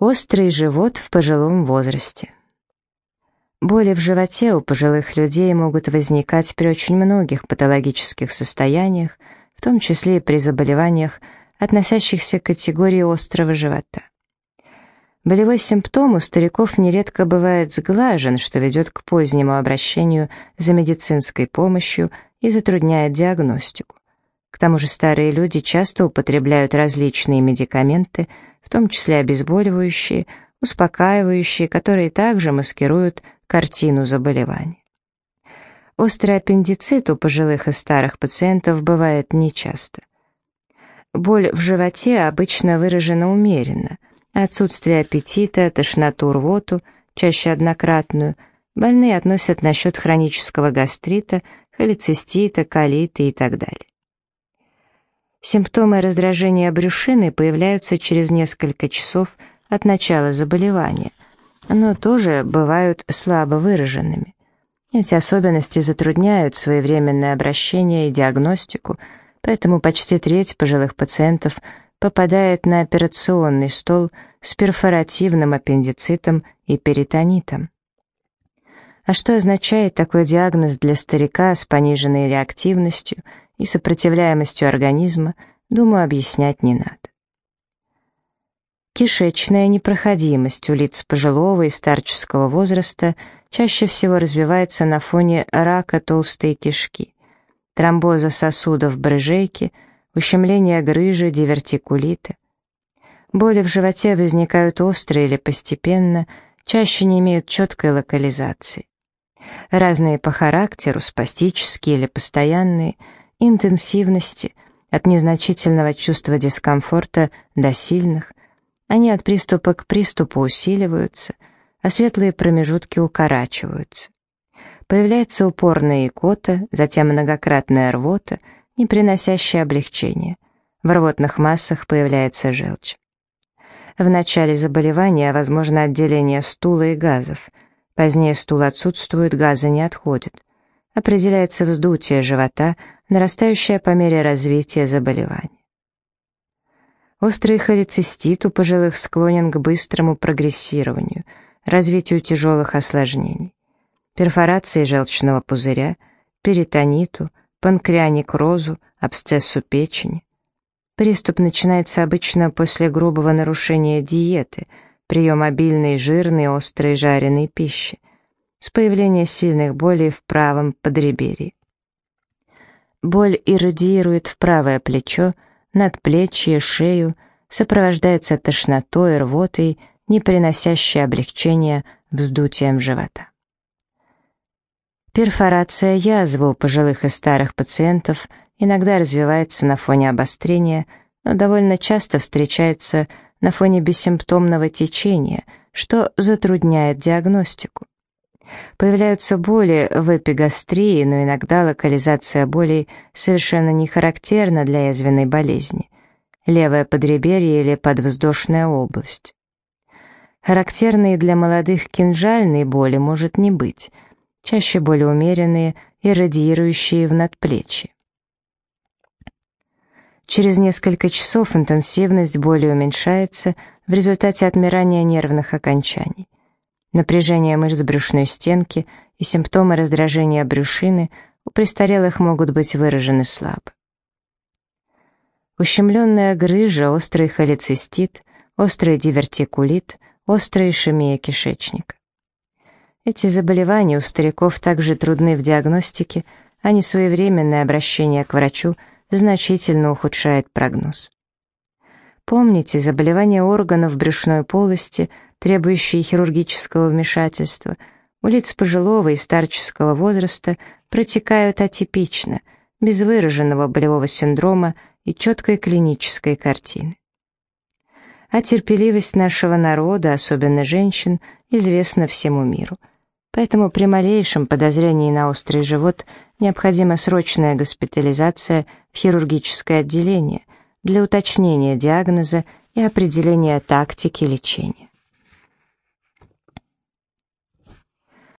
Острый живот в пожилом возрасте. Боли в животе у пожилых людей могут возникать при очень многих патологических состояниях, в том числе и при заболеваниях, относящихся к категории острого живота. Болевой симптом у стариков нередко бывает сглажен, что ведет к позднему обращению за медицинской помощью и затрудняет диагностику. К тому же старые люди часто употребляют различные медикаменты, в том числе обезболивающие, успокаивающие, которые также маскируют картину заболевания. Острый аппендицит у пожилых и старых пациентов бывает нечасто. Боль в животе обычно выражена умеренно, отсутствие аппетита, тошноту, рвоту, чаще однократную, больные относят насчет хронического гастрита, холецистита, колита и так далее. Симптомы раздражения брюшины появляются через несколько часов от начала заболевания, но тоже бывают слабо выраженными. Эти особенности затрудняют своевременное обращение и диагностику, поэтому почти треть пожилых пациентов попадает на операционный стол с перфоративным аппендицитом и перитонитом. А что означает такой диагноз для старика с пониженной реактивностью и сопротивляемостью организма, думаю, объяснять не надо. Кишечная непроходимость у лиц пожилого и старческого возраста чаще всего развивается на фоне рака толстой кишки, тромбоза сосудов брыжейки, ущемления грыжи, дивертикулита. Боли в животе возникают остро или постепенно, чаще не имеют четкой локализации. Разные по характеру, спастические или постоянные, интенсивности, от незначительного чувства дискомфорта до сильных, они от приступа к приступу усиливаются, а светлые промежутки укорачиваются. Появляется упорная икота, затем многократная рвота, не приносящая облегчения. В рвотных массах появляется желчь. В начале заболевания возможно отделение стула и газов. Позднее стул отсутствует, газы не отходят. Определяется вздутие живота, нарастающее по мере развития заболевания. Острый холецистит у пожилых склонен к быстрому прогрессированию, развитию тяжелых осложнений, перфорации желчного пузыря, перитониту, панкреаникрозу, абсцессу печени. Приступ начинается обычно после грубого нарушения диеты, прием обильной, жирной, острой, жареной пищи, с появления сильных болей в правом подреберье. Боль иррадиирует в правое плечо, надплечье, шею, сопровождается тошнотой, рвотой, не приносящей облегчения вздутием живота. Перфорация язвы у пожилых и старых пациентов иногда развивается на фоне обострения, но довольно часто встречается на фоне бессимптомного течения, что затрудняет диагностику. Появляются боли в эпигастрии, но иногда локализация болей совершенно не характерна для язвенной болезни. Левое подреберье или подвздошная область. Характерные для молодых кинжальные боли может не быть, чаще более умеренные и радиирующие в надплечье. Через несколько часов интенсивность боли уменьшается в результате отмирания нервных окончаний. Напряжение мышц брюшной стенки и симптомы раздражения брюшины у престарелых могут быть выражены слабо. Ущемленная грыжа, острый холецистит, острый дивертикулит, острая ишемия кишечника. Эти заболевания у стариков также трудны в диагностике, а несвоевременное обращение к врачу значительно ухудшает прогноз. Помните, заболевания органов брюшной полости – требующие хирургического вмешательства, у лиц пожилого и старческого возраста протекают атипично, без выраженного болевого синдрома и четкой клинической картины. А терпеливость нашего народа, особенно женщин, известна всему миру. Поэтому при малейшем подозрении на острый живот необходима срочная госпитализация в хирургическое отделение для уточнения диагноза и определения тактики лечения.